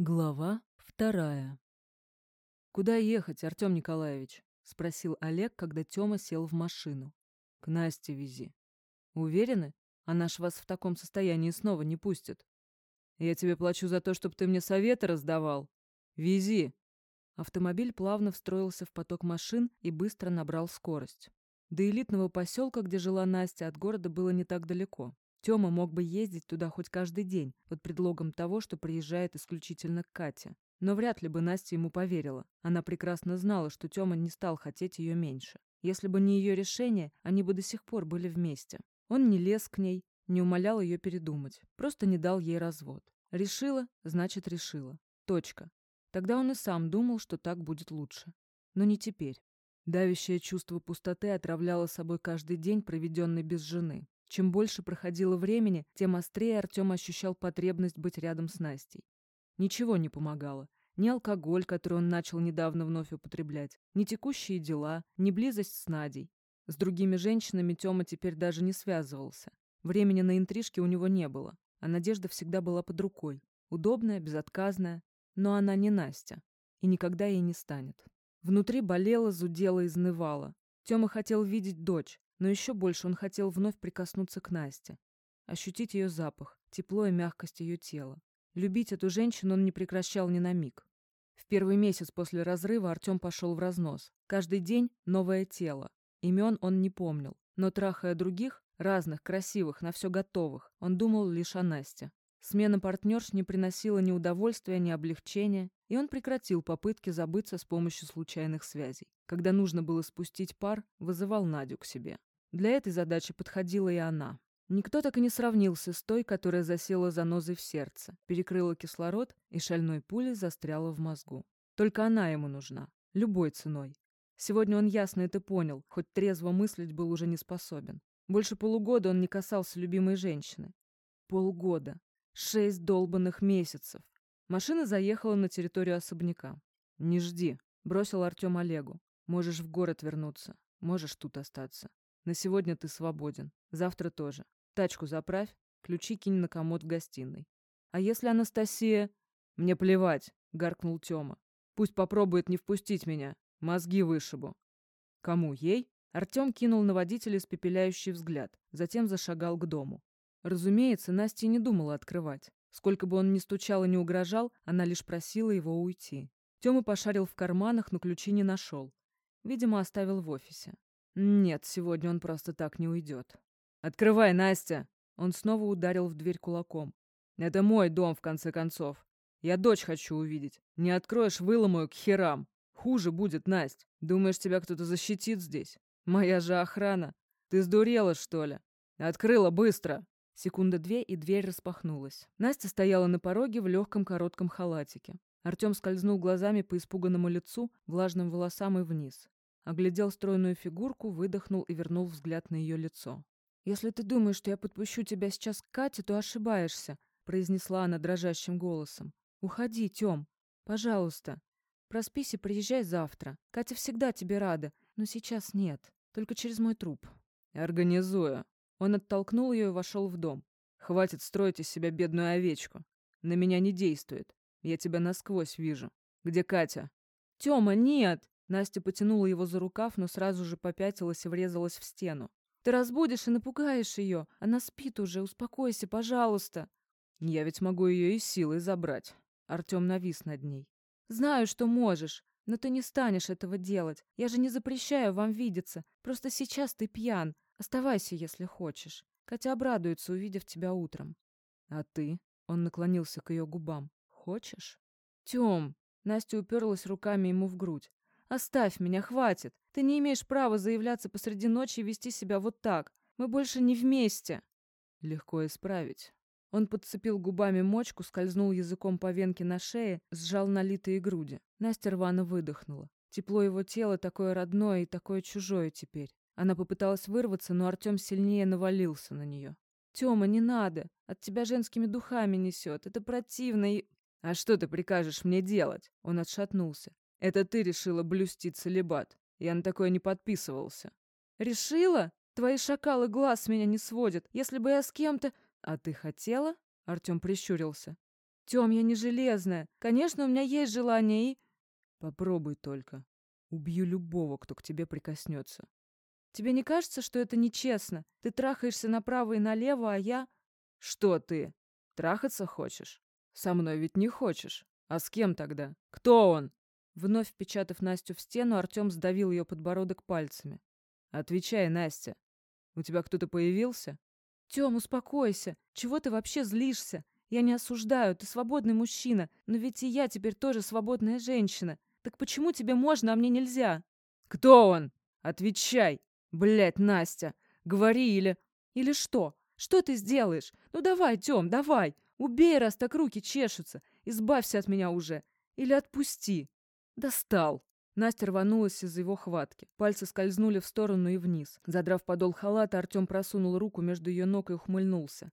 Глава вторая. «Куда ехать, Артем Николаевич?» — спросил Олег, когда Тёма сел в машину. «К Насте вези». «Уверены? Она ж вас в таком состоянии снова не пустит. Я тебе плачу за то, чтобы ты мне советы раздавал. Вези». Автомобиль плавно встроился в поток машин и быстро набрал скорость. До элитного поселка, где жила Настя, от города было не так далеко. Тёма мог бы ездить туда хоть каждый день, под предлогом того, что приезжает исключительно к Кате. Но вряд ли бы Настя ему поверила. Она прекрасно знала, что Тёма не стал хотеть ее меньше. Если бы не ее решение, они бы до сих пор были вместе. Он не лез к ней, не умолял ее передумать, просто не дал ей развод. Решила, значит решила. Точка. Тогда он и сам думал, что так будет лучше. Но не теперь. Давящее чувство пустоты отравляло собой каждый день, проведенный без жены. Чем больше проходило времени, тем острее Артем ощущал потребность быть рядом с Настей. Ничего не помогало. Ни алкоголь, который он начал недавно вновь употреблять, ни текущие дела, ни близость с Надей. С другими женщинами Тёма теперь даже не связывался. Времени на интрижки у него не было, а Надежда всегда была под рукой. Удобная, безотказная, но она не Настя. И никогда ей не станет. Внутри болело, зудело, изнывало. Тёма хотел видеть дочь, но еще больше он хотел вновь прикоснуться к Насте, ощутить ее запах, тепло и мягкость ее тела. Любить эту женщину он не прекращал ни на миг. В первый месяц после разрыва Артем пошел в разнос. Каждый день новое тело. Имен он не помнил, но трахая других, разных, красивых, на все готовых, он думал лишь о Насте. Смена партнерш не приносила ни удовольствия, ни облегчения, и он прекратил попытки забыться с помощью случайных связей. Когда нужно было спустить пар, вызывал Надю к себе. Для этой задачи подходила и она. Никто так и не сравнился с той, которая засела занозой в сердце, перекрыла кислород и шальной пулей застряла в мозгу. Только она ему нужна. Любой ценой. Сегодня он ясно это понял, хоть трезво мыслить был уже не способен. Больше полугода он не касался любимой женщины. Полгода. Шесть долбанных месяцев. Машина заехала на территорию особняка. «Не жди», — бросил Артем Олегу. «Можешь в город вернуться, можешь тут остаться. На сегодня ты свободен. Завтра тоже. Тачку заправь, ключи кинь на комод в гостиной. А если Анастасия... Мне плевать, гаркнул Тёма. Пусть попробует не впустить меня. Мозги вышибу. Кому, ей? Артём кинул на водителя испепеляющий взгляд, затем зашагал к дому. Разумеется, Настя не думала открывать. Сколько бы он ни стучал и не угрожал, она лишь просила его уйти. Тёма пошарил в карманах, но ключи не нашел. Видимо, оставил в офисе. Нет, сегодня он просто так не уйдет. «Открывай, Настя!» Он снова ударил в дверь кулаком. «Это мой дом, в конце концов. Я дочь хочу увидеть. Не откроешь, выломаю к херам. Хуже будет, Настя. Думаешь, тебя кто-то защитит здесь? Моя же охрана. Ты сдурела, что ли? Открыла быстро!» Секунда две, и дверь распахнулась. Настя стояла на пороге в легком коротком халатике. Артем скользнул глазами по испуганному лицу, влажным волосам и вниз. Оглядел стройную фигурку, выдохнул и вернул взгляд на ее лицо. «Если ты думаешь, что я подпущу тебя сейчас к Кате, то ошибаешься», произнесла она дрожащим голосом. «Уходи, Тём. Пожалуйста. Проспись и приезжай завтра. Катя всегда тебе рада, но сейчас нет. Только через мой труп». «Организую». Он оттолкнул ее и вошел в дом. «Хватит строить из себя бедную овечку. На меня не действует. Я тебя насквозь вижу. Где Катя?» «Тёма, нет!» Настя потянула его за рукав, но сразу же попятилась и врезалась в стену. «Ты разбудишь и напугаешь ее. Она спит уже. Успокойся, пожалуйста». «Я ведь могу ее и силой забрать». Артем навис над ней. «Знаю, что можешь, но ты не станешь этого делать. Я же не запрещаю вам видеться. Просто сейчас ты пьян. Оставайся, если хочешь. Катя обрадуется, увидев тебя утром». «А ты?» Он наклонился к ее губам. «Хочешь?» «Тем!» Настя уперлась руками ему в грудь. Оставь меня, хватит. Ты не имеешь права заявляться посреди ночи и вести себя вот так. Мы больше не вместе. Легко исправить. Он подцепил губами мочку, скользнул языком по венке на шее, сжал налитые груди. Настя рвано выдохнула. Тепло его тела такое родное и такое чужое теперь. Она попыталась вырваться, но Артем сильнее навалился на нее. «Тема, не надо! От тебя женскими духами несет. Это противно и...» «А что ты прикажешь мне делать?» Он отшатнулся. Это ты решила блюсти целебат. Я на такое не подписывался. Решила? Твои шакалы глаз меня не сводят. Если бы я с кем-то... А ты хотела? Артем прищурился. Тём, я не железная. Конечно, у меня есть желание и... Попробуй только. Убью любого, кто к тебе прикоснется. Тебе не кажется, что это нечестно? Ты трахаешься направо и налево, а я... Что ты? Трахаться хочешь? Со мной ведь не хочешь. А с кем тогда? Кто он? Вновь впечатав Настю в стену, Артем сдавил ее подбородок пальцами. Отвечай, Настя. У тебя кто-то появился? Тем, успокойся. Чего ты вообще злишься? Я не осуждаю, ты свободный мужчина, но ведь и я теперь тоже свободная женщина. Так почему тебе можно, а мне нельзя? Кто он? Отвечай. Блядь, Настя, говори или... Или что? Что ты сделаешь? Ну давай, Тём, давай. Убей, раз так руки чешутся. Избавься от меня уже. Или отпусти. Достал. Настя рванулась из его хватки. Пальцы скользнули в сторону и вниз. Задрав подол халата, Артем просунул руку между ее ног и ухмыльнулся.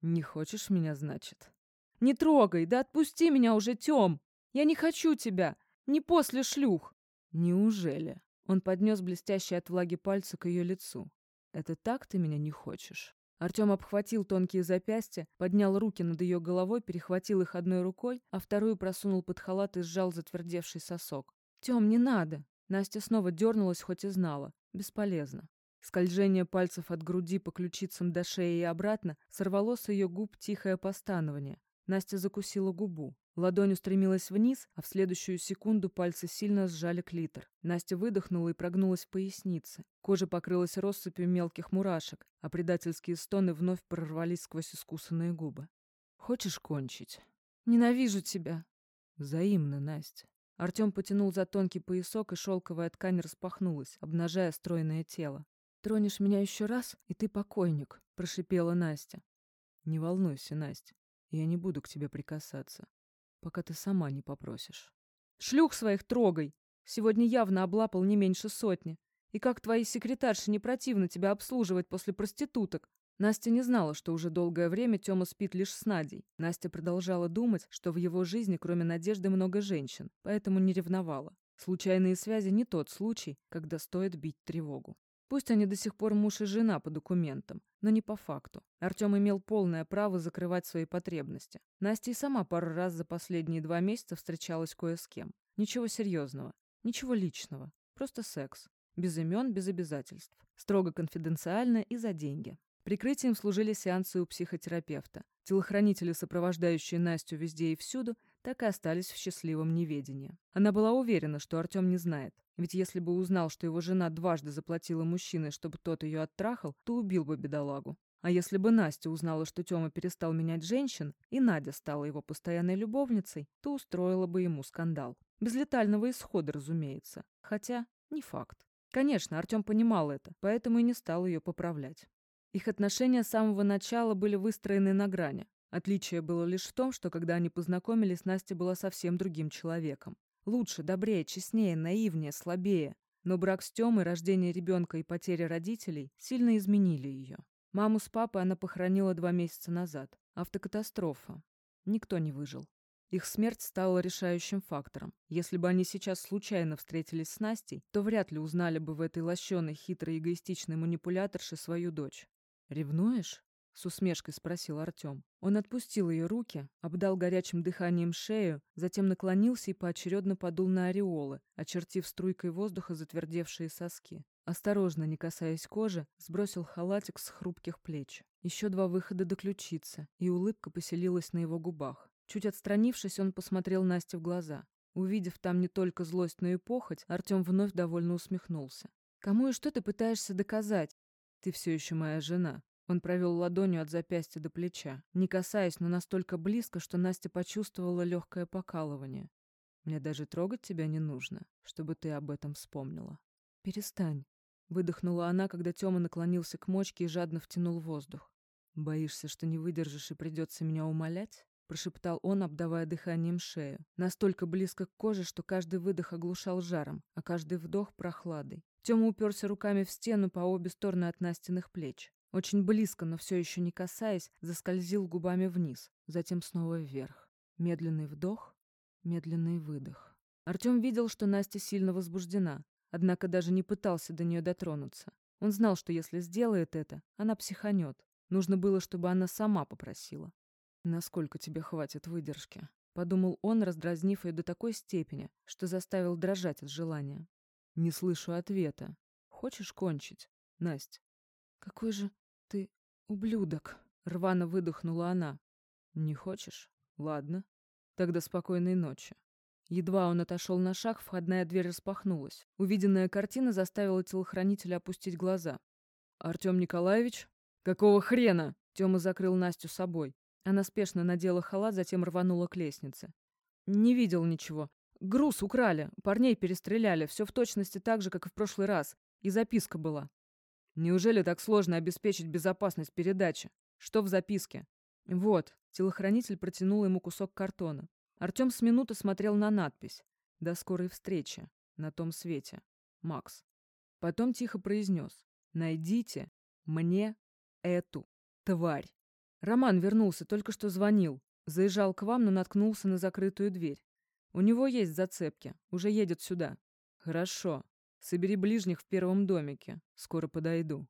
«Не хочешь меня, значит?» «Не трогай! Да отпусти меня уже, Тём! Я не хочу тебя! Не после шлюх!» «Неужели?» Он поднес блестящие от влаги пальцы к ее лицу. «Это так ты меня не хочешь?» Артем обхватил тонкие запястья, поднял руки над ее головой, перехватил их одной рукой, а вторую просунул под халат и сжал затвердевший сосок. «Тем, не надо!» Настя снова дернулась, хоть и знала. Бесполезно. Скольжение пальцев от груди по ключицам до шеи и обратно сорвало с ее губ тихое постанование. Настя закусила губу. Ладонь устремилась вниз, а в следующую секунду пальцы сильно сжали клитор. Настя выдохнула и прогнулась в пояснице. Кожа покрылась россыпью мелких мурашек, а предательские стоны вновь прорвались сквозь искусанные губы. «Хочешь кончить?» «Ненавижу тебя!» «Взаимно, Настя». Артем потянул за тонкий поясок, и шелковая ткань распахнулась, обнажая стройное тело. «Тронешь меня еще раз, и ты покойник», — прошипела Настя. «Не волнуйся, Настя, я не буду к тебе прикасаться пока ты сама не попросишь. Шлюх своих трогай. Сегодня явно облапал не меньше сотни. И как твои секретарши не противно тебя обслуживать после проституток? Настя не знала, что уже долгое время Тёма спит лишь с Надей. Настя продолжала думать, что в его жизни кроме Надежды много женщин, поэтому не ревновала. Случайные связи не тот случай, когда стоит бить тревогу. Пусть они до сих пор муж и жена по документам, но не по факту. Артем имел полное право закрывать свои потребности. Настя и сама пару раз за последние два месяца встречалась кое с кем. Ничего серьезного, ничего личного, просто секс. Без имен, без обязательств. Строго конфиденциально и за деньги. Прикрытием служили сеансы у психотерапевта. Телохранители, сопровождающие Настю везде и всюду, так и остались в счастливом неведении. Она была уверена, что Артем не знает. Ведь если бы узнал, что его жена дважды заплатила мужчине, чтобы тот ее оттрахал, то убил бы бедолагу. А если бы Настя узнала, что Тёма перестал менять женщин, и Надя стала его постоянной любовницей, то устроила бы ему скандал. Без летального исхода, разумеется. Хотя, не факт. Конечно, Артем понимал это, поэтому и не стал ее поправлять. Их отношения с самого начала были выстроены на грани. Отличие было лишь в том, что когда они познакомились, Настя была совсем другим человеком. Лучше, добрее, честнее, наивнее, слабее. Но брак с Тёмой, рождение ребенка и потеря родителей сильно изменили ее. Маму с папой она похоронила два месяца назад. Автокатастрофа. Никто не выжил. Их смерть стала решающим фактором. Если бы они сейчас случайно встретились с Настей, то вряд ли узнали бы в этой лощеной, хитрой, эгоистичной манипуляторше свою дочь. «Ревнуешь?» — с усмешкой спросил Артем. Он отпустил ее руки, обдал горячим дыханием шею, затем наклонился и поочередно подул на ореолы, очертив струйкой воздуха затвердевшие соски. Осторожно, не касаясь кожи, сбросил халатик с хрупких плеч. Еще два выхода до ключицы, и улыбка поселилась на его губах. Чуть отстранившись, он посмотрел Насте в глаза. Увидев там не только злость, но и похоть, Артем вновь довольно усмехнулся. «Кому и что ты пытаешься доказать?» «Ты все еще моя жена». Он провел ладонью от запястья до плеча, не касаясь, но настолько близко, что Настя почувствовала легкое покалывание. «Мне даже трогать тебя не нужно, чтобы ты об этом вспомнила». «Перестань», — выдохнула она, когда Тёма наклонился к мочке и жадно втянул воздух. «Боишься, что не выдержишь и придется меня умолять?» — прошептал он, обдавая дыханием шею. Настолько близко к коже, что каждый выдох оглушал жаром, а каждый вдох — прохладой. Тёма уперся руками в стену по обе стороны от Настиных плеч. Очень близко, но все еще не касаясь, заскользил губами вниз, затем снова вверх. Медленный вдох, медленный выдох. Артем видел, что Настя сильно возбуждена, однако даже не пытался до нее дотронуться. Он знал, что если сделает это, она психанет. Нужно было, чтобы она сама попросила. Насколько тебе хватит выдержки? Подумал он, раздразнив ее до такой степени, что заставил дрожать от желания. Не слышу ответа. Хочешь кончить, Насть? Какой же ты ублюдок! Рвано выдохнула она. Не хочешь? Ладно. Тогда спокойной ночи. Едва он отошел на шаг, входная дверь распахнулась. Увиденная картина заставила телохранителя опустить глаза. «Артем Николаевич? Какого хрена?» Тёма закрыл Настю собой. Она спешно надела халат, затем рванула к лестнице. «Не видел ничего. Груз украли, парней перестреляли, все в точности так же, как и в прошлый раз. И записка была. Неужели так сложно обеспечить безопасность передачи? Что в записке? Вот, телохранитель протянул ему кусок картона. Артем с минуты смотрел на надпись «До скорой встречи. На том свете. Макс». Потом тихо произнес «Найдите мне эту тварь». Роман вернулся, только что звонил. Заезжал к вам, но наткнулся на закрытую дверь. У него есть зацепки. Уже едет сюда. Хорошо. Собери ближних в первом домике. Скоро подойду.